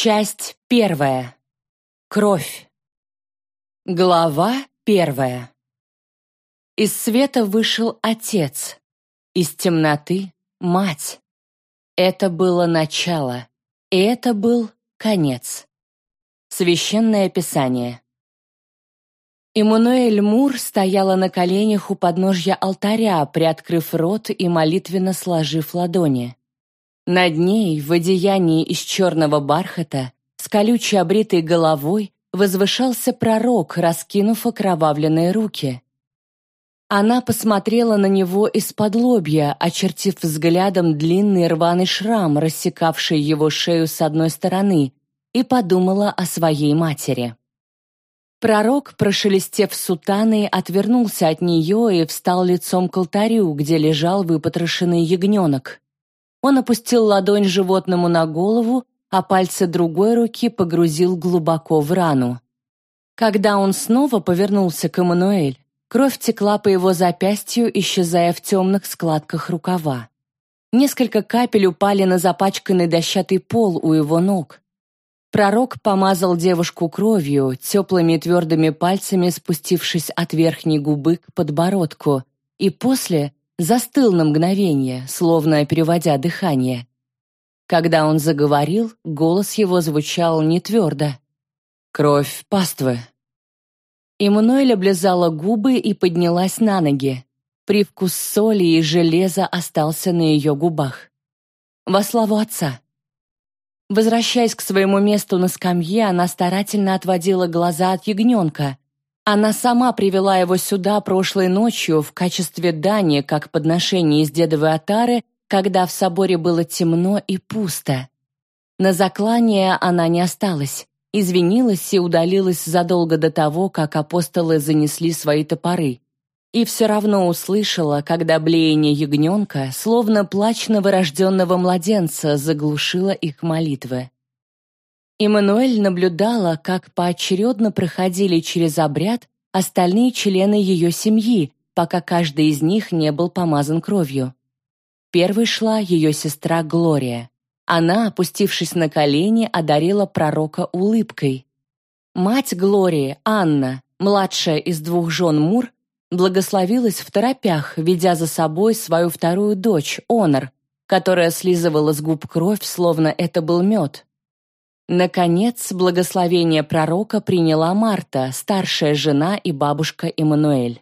Часть первая. Кровь. Глава первая. Из света вышел отец, из темноты — мать. Это было начало, и это был конец. Священное Писание. Эммануэль Мур стояла на коленях у подножья алтаря, приоткрыв рот и молитвенно сложив ладони. Над ней, в одеянии из черного бархата, с колючей обритой головой, возвышался пророк, раскинув окровавленные руки. Она посмотрела на него из-под лобья, очертив взглядом длинный рваный шрам, рассекавший его шею с одной стороны, и подумала о своей матери. Пророк, прошелестев сутаной, отвернулся от нее и встал лицом к алтарю, где лежал выпотрошенный ягненок. Он опустил ладонь животному на голову, а пальцы другой руки погрузил глубоко в рану. Когда он снова повернулся к Эммануэль, кровь текла по его запястью, исчезая в темных складках рукава. Несколько капель упали на запачканный дощатый пол у его ног. Пророк помазал девушку кровью, теплыми и твердыми пальцами спустившись от верхней губы к подбородку, и после застыл на мгновение, словно переводя дыхание. Когда он заговорил, голос его звучал не твердо. «Кровь паствы». Эммануэль облизала губы и поднялась на ноги. Привкус соли и железа остался на ее губах. Во славу отца. Возвращаясь к своему месту на скамье, она старательно отводила глаза от ягненка, она сама привела его сюда прошлой ночью в качестве дани, как подношение из дедовой отары, когда в соборе было темно и пусто. На заклание она не осталась, извинилась и удалилась задолго до того, как апостолы занесли свои топоры. И все равно услышала, когда блеяние ягненка, словно плач новорожденного младенца, заглушило их молитвы. Эммануэль наблюдала, как поочередно проходили через обряд остальные члены ее семьи, пока каждый из них не был помазан кровью. Первой шла ее сестра Глория. Она, опустившись на колени, одарила пророка улыбкой. Мать Глории, Анна, младшая из двух жен Мур, благословилась в торопях, ведя за собой свою вторую дочь, Онор, которая слизывала с губ кровь, словно это был мед. Наконец, благословение пророка приняла Марта, старшая жена и бабушка Эммануэль.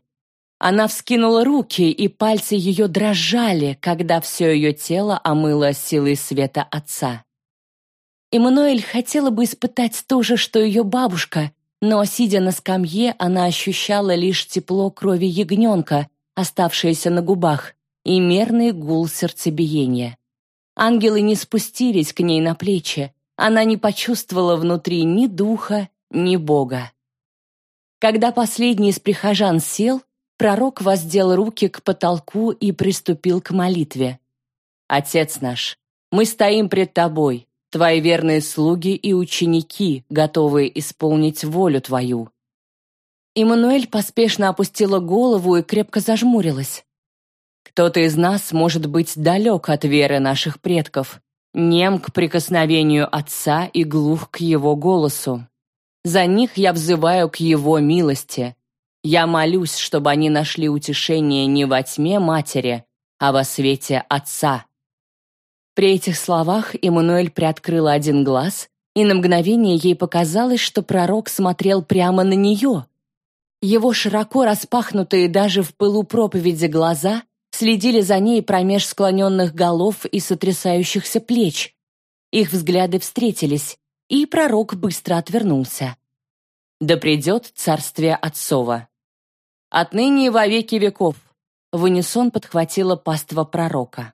Она вскинула руки, и пальцы ее дрожали, когда все ее тело омыло силой света отца. Эммануэль хотела бы испытать то же, что ее бабушка, но, сидя на скамье, она ощущала лишь тепло крови ягненка, оставшееся на губах, и мерный гул сердцебиения. Ангелы не спустились к ней на плечи, она не почувствовала внутри ни духа, ни Бога. Когда последний из прихожан сел, пророк воздел руки к потолку и приступил к молитве. «Отец наш, мы стоим пред Тобой, Твои верные слуги и ученики, готовые исполнить волю Твою». Иммануэль поспешно опустила голову и крепко зажмурилась. «Кто-то из нас может быть далек от веры наших предков, нем к прикосновению Отца и глух к Его голосу. За них я взываю к Его милости. Я молюсь, чтобы они нашли утешение не во тьме матери, а во свете Отца». При этих словах Эммануэль приоткрыла один глаз, и на мгновение ей показалось, что пророк смотрел прямо на нее. Его широко распахнутые даже в пылу проповеди глаза следили за ней промеж склоненных голов и сотрясающихся плеч. Их взгляды встретились, и пророк быстро отвернулся. «Да придет царствие Отцова». «Отныне и во веки веков», — в унисон подхватила паства пророка.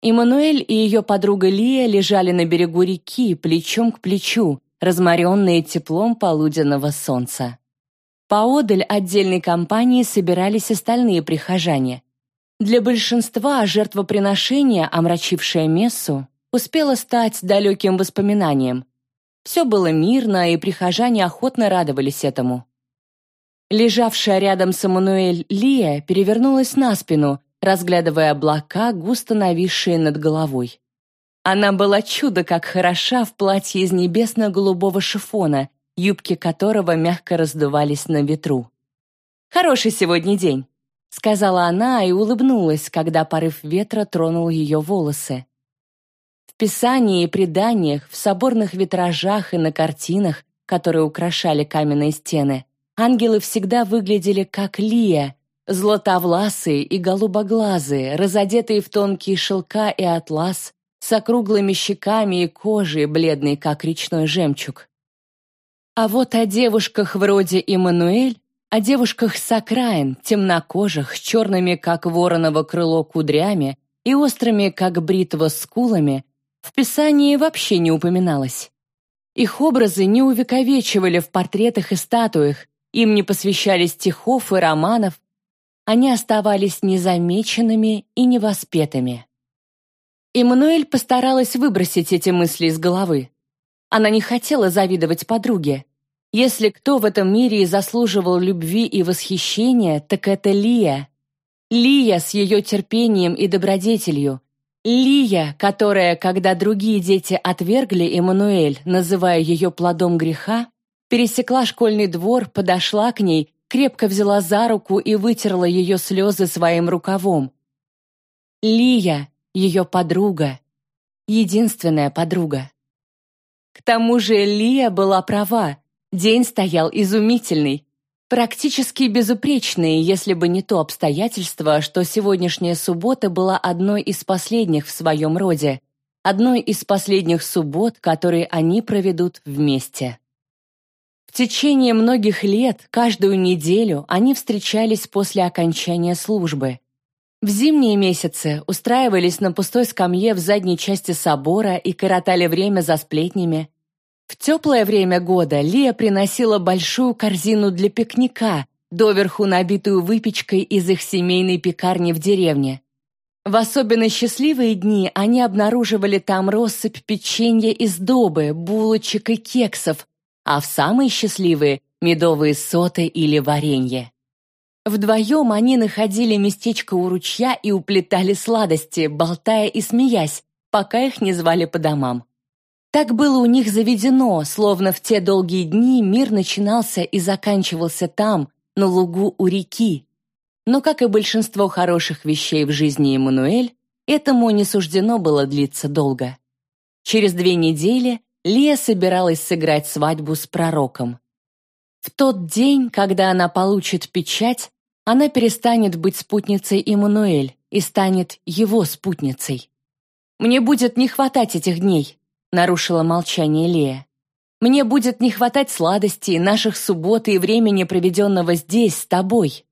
Иммануэль и ее подруга Лия лежали на берегу реки, плечом к плечу, разморенные теплом полуденного солнца. Поодаль отдельной компании собирались остальные прихожане. Для большинства жертвоприношение, омрачившее мессу, успело стать далеким воспоминанием. Все было мирно, и прихожане охотно радовались этому. Лежавшая рядом с Эммануэль Лия перевернулась на спину, разглядывая облака, густо нависшие над головой. Она была чудо как хороша в платье из небесно-голубого шифона, юбки которого мягко раздувались на ветру. «Хороший сегодня день», — сказала она и улыбнулась, когда порыв ветра тронул ее волосы. В писании и преданиях, в соборных витражах и на картинах, которые украшали каменные стены, ангелы всегда выглядели как Лия, златовласые и голубоглазые, разодетые в тонкие шелка и атлас, с округлыми щеками и кожей, бледной, как речной жемчуг. А вот о девушках вроде Иммануэль, о девушках с окраин, темнокожих, черными, как вороново крыло, кудрями и острыми, как бритва, скулами, в Писании вообще не упоминалось. Их образы не увековечивали в портретах и статуях, им не посвящали стихов и романов, они оставались незамеченными и невоспетыми. Эммануэль постаралась выбросить эти мысли из головы. Она не хотела завидовать подруге. Если кто в этом мире и заслуживал любви и восхищения, так это Лия. Лия с ее терпением и добродетелью. Лия, которая, когда другие дети отвергли Эммануэль, называя ее плодом греха, пересекла школьный двор, подошла к ней, крепко взяла за руку и вытерла ее слезы своим рукавом. Лия, ее подруга, единственная подруга. К тому же Лия была права, день стоял изумительный, практически безупречный, если бы не то обстоятельство, что сегодняшняя суббота была одной из последних в своем роде, одной из последних суббот, которые они проведут вместе. В течение многих лет, каждую неделю, они встречались после окончания службы. В зимние месяцы устраивались на пустой скамье в задней части собора и коротали время за сплетнями. В теплое время года Лия приносила большую корзину для пикника, доверху набитую выпечкой из их семейной пекарни в деревне. В особенно счастливые дни они обнаруживали там россыпь печенья из добы, булочек и кексов, а в самые счастливые – медовые соты или варенье. Вдвоем они находили местечко у ручья и уплетали сладости, болтая и смеясь, пока их не звали по домам. Так было у них заведено, словно в те долгие дни мир начинался и заканчивался там, на лугу у реки. Но, как и большинство хороших вещей в жизни Эммануэль, этому не суждено было длиться долго. Через две недели Лия собиралась сыграть свадьбу с пророком. В тот день, когда она получит печать, она перестанет быть спутницей Иммануэль и станет его спутницей. «Мне будет не хватать этих дней», — нарушила молчание Лея. «Мне будет не хватать сладостей, наших суббот и времени, проведенного здесь, с тобой».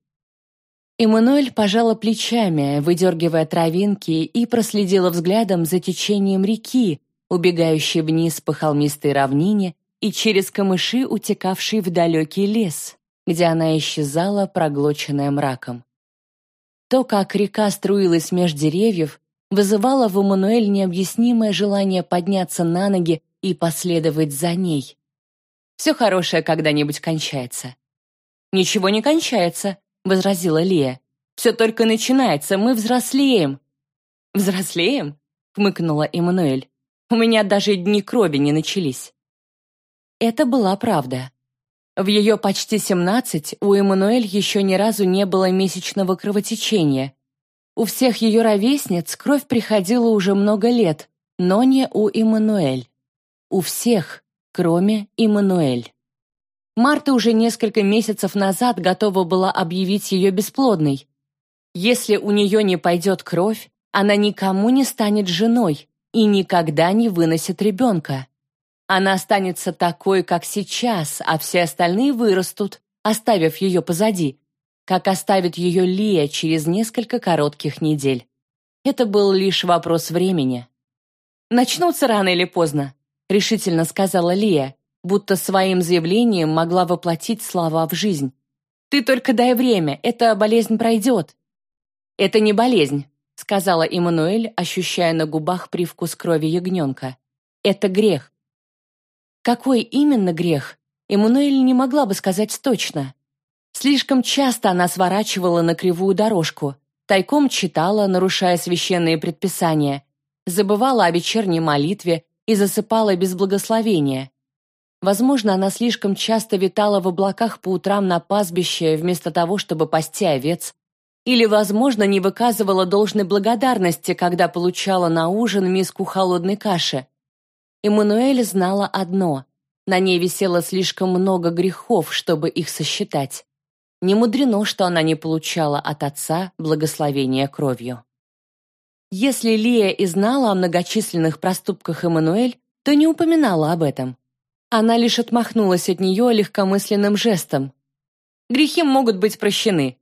Эммануэль пожала плечами, выдергивая травинки, и проследила взглядом за течением реки, убегающей вниз по холмистой равнине и через камыши, утекавший в далекий лес, где она исчезала, проглоченная мраком. То, как река струилась меж деревьев, вызывало в Эммануэль необъяснимое желание подняться на ноги и последовать за ней. «Все хорошее когда-нибудь кончается». «Ничего не кончается», — возразила Лия. «Все только начинается, мы взрослеем». «Взрослеем?» — хмыкнула Эммануэль. «У меня даже дни крови не начались». Это была правда. В ее почти 17 у Эммануэль еще ни разу не было месячного кровотечения. У всех ее ровесниц кровь приходила уже много лет, но не у Эммануэль. У всех, кроме Эммануэль. Марта уже несколько месяцев назад готова была объявить ее бесплодной. Если у нее не пойдет кровь, она никому не станет женой и никогда не выносит ребенка. Она останется такой, как сейчас, а все остальные вырастут, оставив ее позади, как оставит ее Лия через несколько коротких недель. Это был лишь вопрос времени. «Начнутся рано или поздно», — решительно сказала Лия, будто своим заявлением могла воплотить слова в жизнь. «Ты только дай время, эта болезнь пройдет». «Это не болезнь», — сказала Эммануэль, ощущая на губах привкус крови ягненка. «Это грех. Какой именно грех, Эммануэль не могла бы сказать точно. Слишком часто она сворачивала на кривую дорожку, тайком читала, нарушая священные предписания, забывала о вечерней молитве и засыпала без благословения. Возможно, она слишком часто витала в облаках по утрам на пастбище вместо того, чтобы пасти овец, или, возможно, не выказывала должной благодарности, когда получала на ужин миску холодной каши. Эммануэль знала одно — на ней висело слишком много грехов, чтобы их сосчитать. Не мудрено, что она не получала от отца благословения кровью. Если Лия и знала о многочисленных проступках Эммануэль, то не упоминала об этом. Она лишь отмахнулась от нее легкомысленным жестом. Грехи могут быть прощены.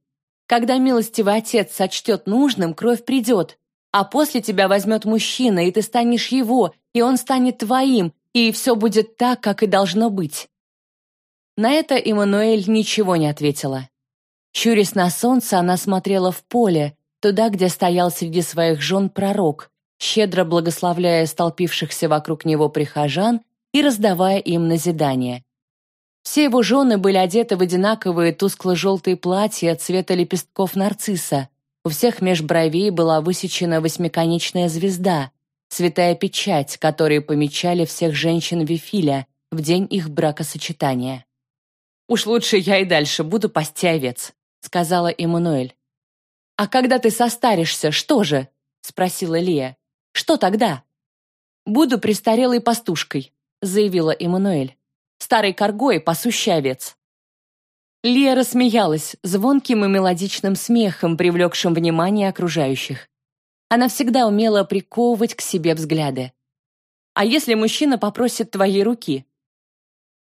Когда милостивый отец сочтет нужным, кровь придет, а после тебя возьмет мужчина, и ты станешь его, и он станет твоим, и все будет так, как и должно быть. На это Эммануэль ничего не ответила. Щурясь на солнце, она смотрела в поле, туда, где стоял среди своих жен пророк, щедро благословляя столпившихся вокруг него прихожан и раздавая им назидание. Все его жены были одеты в одинаковые тускло-желтые платья цвета лепестков нарцисса. У всех меж бровей была высечена восьмиконечная звезда, святая печать, которой помечали всех женщин Вифиля в день их бракосочетания. «Уж лучше я и дальше буду пасти овец», — сказала Эммануэль. «А когда ты состаришься, что же?» — спросила Лия. «Что тогда?» «Буду престарелой пастушкой», — заявила Эммануэль. «Старой коргой, пасущий овец». Лия рассмеялась звонким и мелодичным смехом, привлекшим внимание окружающих. Она всегда умела приковывать к себе взгляды. «А если мужчина попросит твоей руки?»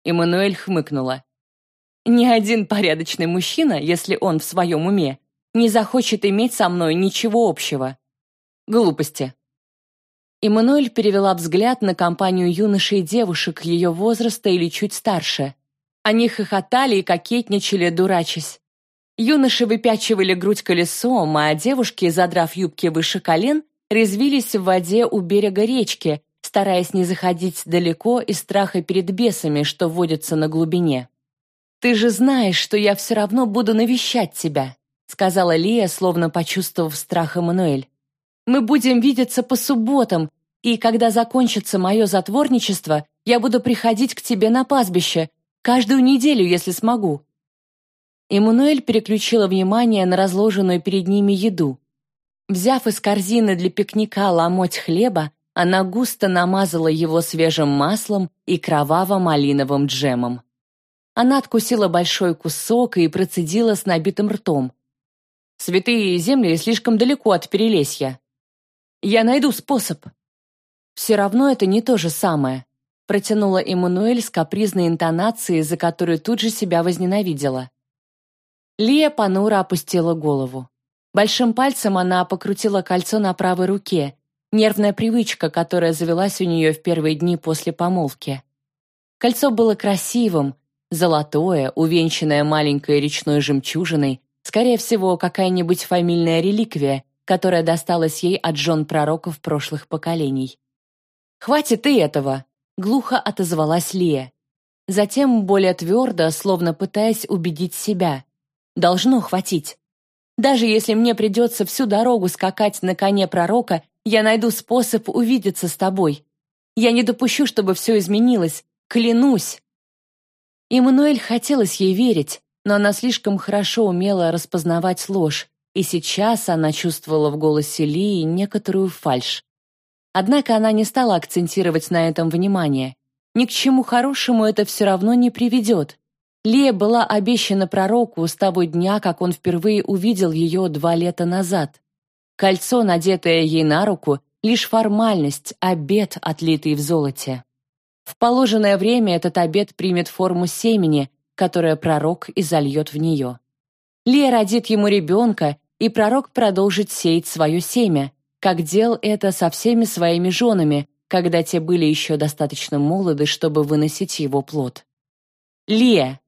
Эммануэль хмыкнула. «Ни один порядочный мужчина, если он в своем уме, не захочет иметь со мной ничего общего. Глупости. Эммануэль перевела взгляд на компанию юношей и девушек ее возраста или чуть старше. Они хохотали и кокетничали, дурачась. Юноши выпячивали грудь колесом, а девушки, задрав юбки выше колен, резвились в воде у берега речки, стараясь не заходить далеко из страха перед бесами, что водятся на глубине. «Ты же знаешь, что я все равно буду навещать тебя», сказала Лия, словно почувствовав страх Эммануэль. «Мы будем видеться по субботам, и когда закончится мое затворничество, я буду приходить к тебе на пастбище, каждую неделю, если смогу». Эммануэль переключила внимание на разложенную перед ними еду. Взяв из корзины для пикника ломоть хлеба, она густо намазала его свежим маслом и кроваво-малиновым джемом. Она откусила большой кусок и процедила с набитым ртом. Святые земли слишком далеко от Перелесья. Я найду способ. Все равно это не то же самое, протянула Эммануэль с капризной интонацией, за которую тут же себя возненавидела. Лия понуро опустила голову. Большим пальцем она покрутила кольцо на правой руке, нервная привычка, которая завелась у нее в первые дни после помолвки. Кольцо было красивым, золотое, увенчанное маленькой речной жемчужиной, Скорее всего, какая-нибудь фамильная реликвия, которая досталась ей от жен пророков прошлых поколений. «Хватит и этого!» — глухо отозвалась Лия. Затем более твердо, словно пытаясь убедить себя. «Должно хватить. Даже если мне придется всю дорогу скакать на коне пророка, я найду способ увидеться с тобой. Я не допущу, чтобы все изменилось. Клянусь!» Эммануэль хотелось ей верить, но она слишком хорошо умела распознавать ложь, и сейчас она чувствовала в голосе Лии некоторую фальшь. Однако она не стала акцентировать на этом внимание. Ни к чему хорошему это все равно не приведет. Лия была обещана пророку с того дня, как он впервые увидел ее два лета назад. Кольцо, надетое ей на руку, лишь формальность, обет, отлитый в золоте. В положенное время этот обет примет форму семени, которое пророк изольет в нее. Лия родит ему ребенка, и пророк продолжит сеять свое семя, как делал это со всеми своими женами, когда те были еще достаточно молоды, чтобы выносить его плод. «Лия!»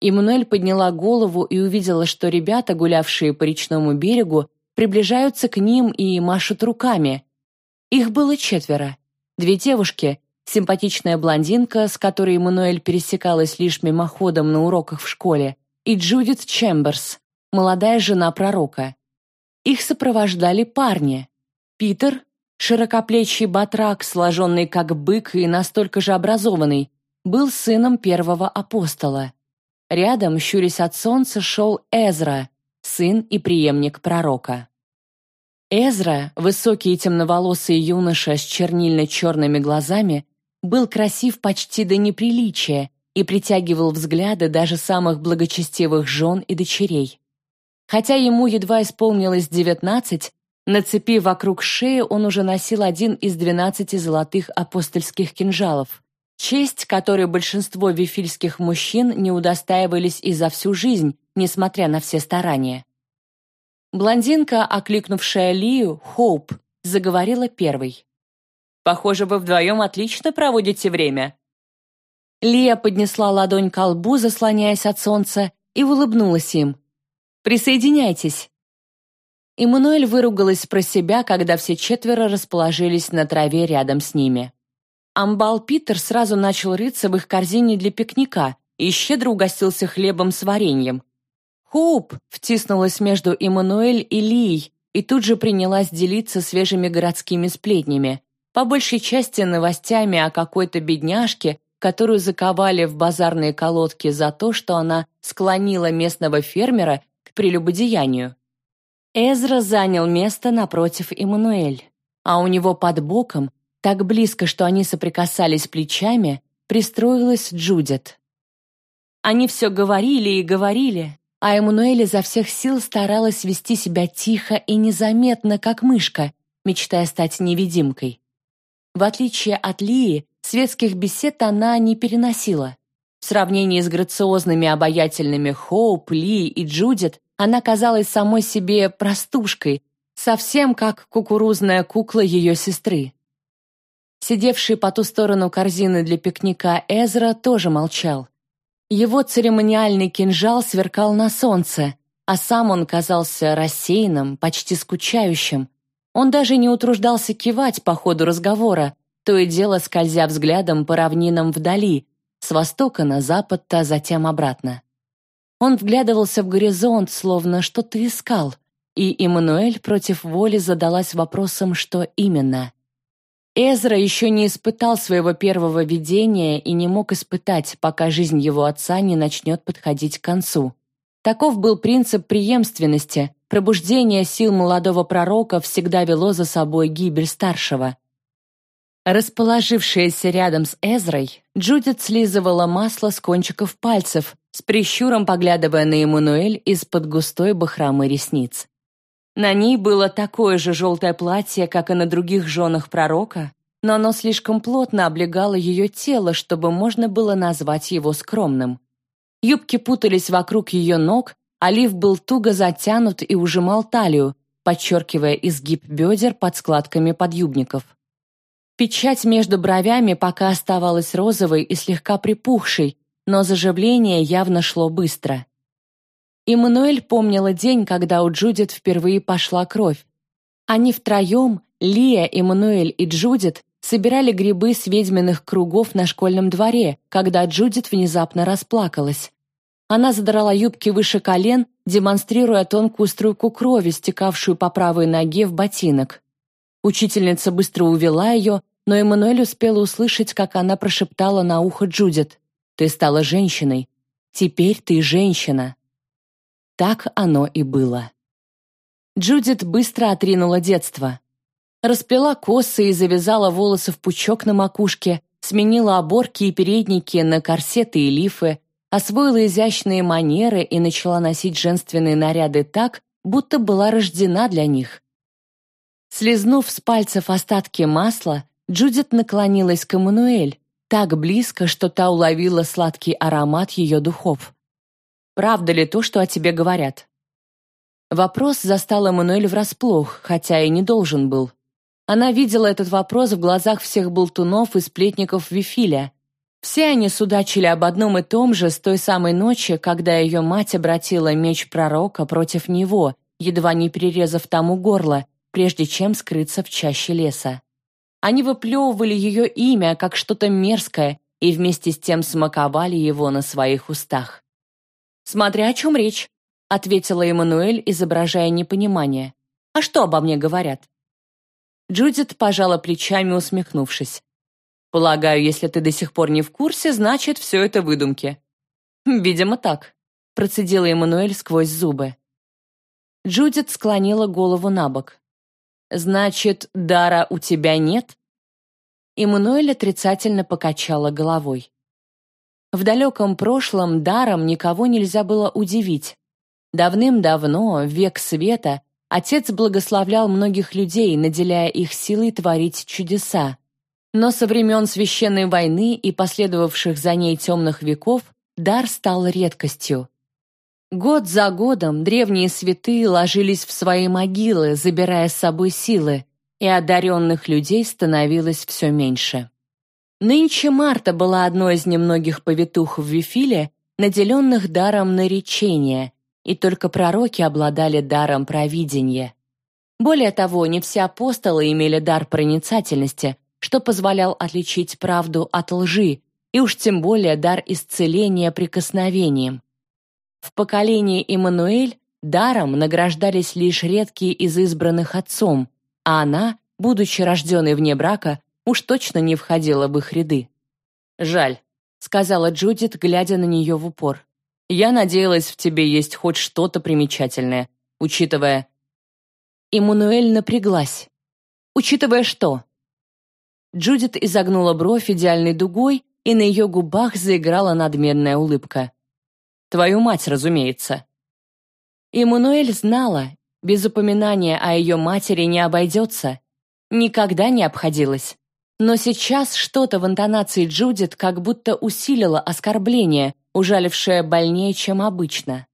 Иммануэль подняла голову и увидела, что ребята, гулявшие по речному берегу, приближаются к ним и машут руками. Их было четверо. Две девушки, симпатичная блондинка, с которой Эммануэль пересекалась лишь мимоходом на уроках в школе, и Джудит Чемберс, молодая жена пророка. Их сопровождали парни. Питер, широкоплечий батрак, сложенный как бык и настолько же образованный, был сыном первого апостола. Рядом, щурясь от солнца, шел Эзра, сын и преемник пророка. Эзра, высокий и темноволосый юноша с чернильно-черными глазами, был красив почти до неприличия и притягивал взгляды даже самых благочестивых жен и дочерей. Хотя ему едва исполнилось девятнадцать, на цепи вокруг шеи он уже носил один из двенадцати золотых апостольских кинжалов, честь которой большинство вифильских мужчин не удостаивались и за всю жизнь, несмотря на все старания. Блондинка, окликнувшая Лию, Хоуп, заговорила первой. «Похоже, вы вдвоем отлично проводите время». Лия поднесла ладонь к лбу, заслоняясь от солнца, и улыбнулась им. «Присоединяйтесь». Эммануэль выругалась про себя, когда все четверо расположились на траве рядом с ними. Амбал Питер сразу начал рыться в их корзине для пикника и щедро угостился хлебом с вареньем, «Хоуп!» — втиснулась между Эммануэль и Лией и тут же принялась делиться свежими городскими сплетнями, по большей части новостями о какой-то бедняжке, которую заковали в базарные колодки за то, что она склонила местного фермера к прелюбодеянию. Эзра занял место напротив Эммануэль, а у него под боком, так близко, что они соприкасались плечами, пристроилась Джудит. Они все говорили и говорили, а Эммануэль изо всех сил старалась вести себя тихо и незаметно, как мышка, мечтая стать невидимкой. В отличие от Лии, светских бесед она не переносила. В сравнении с грациозными обаятельными Хоуп, Ли и Джудит, она казалась самой себе простушкой, совсем как кукурузная кукла ее сестры. Сидевший по ту сторону корзины для пикника Эзра тоже молчал. Его церемониальный кинжал сверкал на солнце, а сам он казался рассеянным, почти скучающим. Он даже не утруждался кивать по ходу разговора, то и дело скользя взглядом по равнинам вдали, с востока на запад, а затем обратно. Он вглядывался в горизонт, словно что-то искал, и Эммануэль против воли задалась вопросом, что именно. Эзра еще не испытал своего первого видения и не мог испытать, пока жизнь его отца не начнет подходить к концу. Таков был принцип преемственности. Пробуждение сил молодого пророка всегда вело за собой гибель старшего. Расположившаяся рядом с Эзрой, Джудит слизывала масло с кончиков пальцев, с прищуром поглядывая на Эммануэль из-под густой бахромы ресниц. На ней было такое же желтое платье, как и на других женах пророка, но оно слишком плотно облегало ее тело, чтобы можно было назвать его скромным. Юбки путались вокруг ее ног, лиф был туго затянут и ужимал талию, подчеркивая изгиб бедер под складками подъюбников. Печать между бровями пока оставалась розовой и слегка припухшей, но заживление явно шло быстро. Иммануэль помнила день, когда у Джудит впервые пошла кровь. Они втроем, Лия, Эммануэль и Джудит, собирали грибы с ведьминых кругов на школьном дворе, когда Джудит внезапно расплакалась. Она задрала юбки выше колен, демонстрируя тонкую струйку крови, стекавшую по правой ноге в ботинок. Учительница быстро увела ее, но Эммануэль успела услышать, как она прошептала на ухо Джудит. «Ты стала женщиной. Теперь ты женщина». Так оно и было. Джудит быстро отринула детство. Расплела косы и завязала волосы в пучок на макушке, сменила оборки и передники на корсеты и лифы, освоила изящные манеры и начала носить женственные наряды так, будто была рождена для них. Слизнув с пальцев остатки масла, Джудит наклонилась к Эммануэль, так близко, что та уловила сладкий аромат ее духов. Правда ли то, что о тебе говорят?» Вопрос застал Эммануэль врасплох, хотя и не должен был. Она видела этот вопрос в глазах всех болтунов и сплетников Вифиля. Все они судачили об одном и том же с той самой ночи, когда ее мать обратила меч пророка против него, едва не перерезав тому горло, прежде чем скрыться в чаще леса. Они выплевывали ее имя, как что-то мерзкое, и вместе с тем смаковали его на своих устах. «Смотря о чем речь», — ответила Эммануэль, изображая непонимание. «А что обо мне говорят?» Джудит пожала плечами, усмехнувшись. «Полагаю, если ты до сих пор не в курсе, значит, все это выдумки». «Видимо, так», — процедила Эммануэль сквозь зубы. Джудит склонила голову на бок. «Значит, дара у тебя нет?» Эммануэль отрицательно покачала головой. В далеком прошлом даром никого нельзя было удивить. Давным-давно, век света, отец благословлял многих людей, наделяя их силой творить чудеса. Но со времен Священной войны и последовавших за ней темных веков дар стал редкостью. Год за годом древние святые ложились в свои могилы, забирая с собой силы, и одаренных людей становилось все меньше. Нынче Марта была одной из немногих повитух в Вифиле, наделенных даром наречения, и только пророки обладали даром провидения. Более того, не все апостолы имели дар проницательности, что позволял отличить правду от лжи, и уж тем более дар исцеления прикосновением. В поколении Иммануэль даром награждались лишь редкие из избранных отцом, а она, будучи рожденной вне брака, уж точно не входила в их ряды. «Жаль», — сказала Джудит, глядя на нее в упор. «Я надеялась, в тебе есть хоть что-то примечательное, учитывая...» Эммануэль напряглась. «Учитывая что?» Джудит изогнула бровь идеальной дугой, и на ее губах заиграла надменная улыбка. «Твою мать, разумеется». Эммануэль знала, без упоминания о ее матери не обойдется. Никогда не обходилась. Но сейчас что-то в интонации Джудит как будто усилило оскорбление, ужалившее больнее, чем обычно.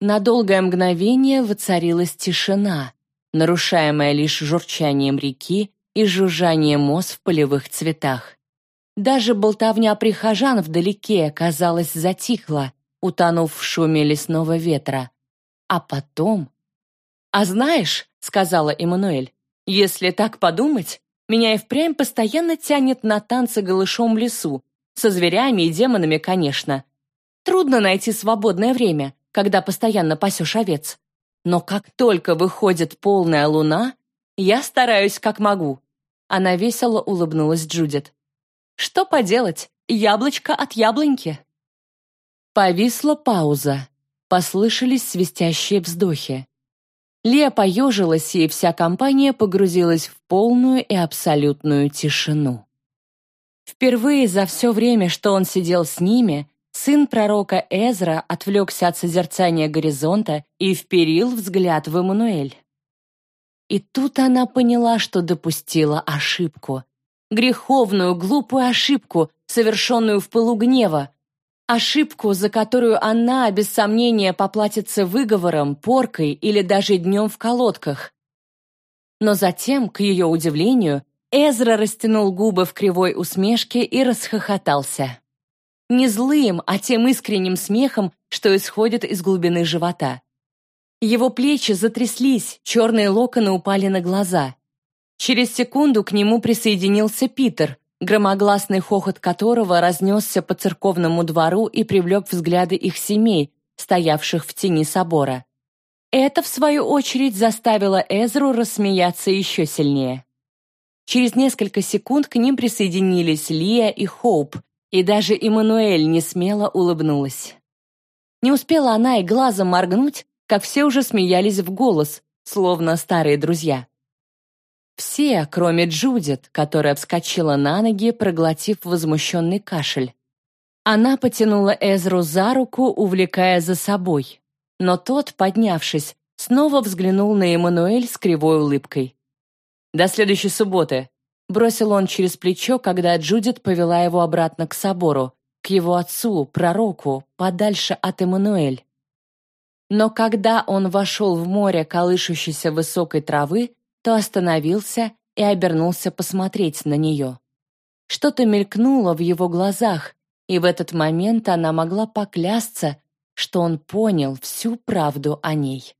На долгое мгновение воцарилась тишина, нарушаемая лишь журчанием реки и жужжанием моз в полевых цветах. Даже болтовня прихожан вдалеке, казалось, затихла, утонув в шуме лесного ветра. А потом... «А знаешь», — сказала Эммануэль, «если так подумать, меня и впрямь постоянно тянет на танцы голышом в лесу, со зверями и демонами, конечно. Трудно найти свободное время, когда постоянно пасешь овец. Но как только выходит полная луна, я стараюсь как могу». Она весело улыбнулась Джудит. «Что поделать? Яблочко от яблоньки». Повисла пауза. Послышались свистящие вздохи. Лия поежилась, и вся компания погрузилась в полную и абсолютную тишину. Впервые за все время, что он сидел с ними, сын пророка Эзра отвлекся от созерцания горизонта и вперил взгляд в Эммануэль. И тут она поняла, что допустила ошибку. Греховную, глупую ошибку, совершенную в пылу гнева, Ошибку, за которую она, без сомнения, поплатится выговором, поркой или даже днем в колодках. Но затем, к ее удивлению, Эзра растянул губы в кривой усмешке и расхохотался. Не злым, а тем искренним смехом, что исходит из глубины живота. Его плечи затряслись, черные локоны упали на глаза. Через секунду к нему присоединился Питер, громогласный хохот которого разнесся по церковному двору и привлек взгляды их семей, стоявших в тени собора. Это, в свою очередь, заставило Эзру рассмеяться еще сильнее. Через несколько секунд к ним присоединились Лия и Хоуп, и даже Эммануэль не смело улыбнулась. Не успела она и глазом моргнуть, как все уже смеялись в голос, словно старые друзья. Все, кроме Джудит, которая вскочила на ноги, проглотив возмущенный кашель. Она потянула Эзру за руку, увлекая за собой. Но тот, поднявшись, снова взглянул на Эммануэль с кривой улыбкой. «До следующей субботы», — бросил он через плечо, когда Джудит повела его обратно к собору, к его отцу, пророку, подальше от Эммануэль. Но когда он вошел в море колышущейся высокой травы, то остановился и обернулся посмотреть на нее. Что-то мелькнуло в его глазах, и в этот момент она могла поклясться, что он понял всю правду о ней.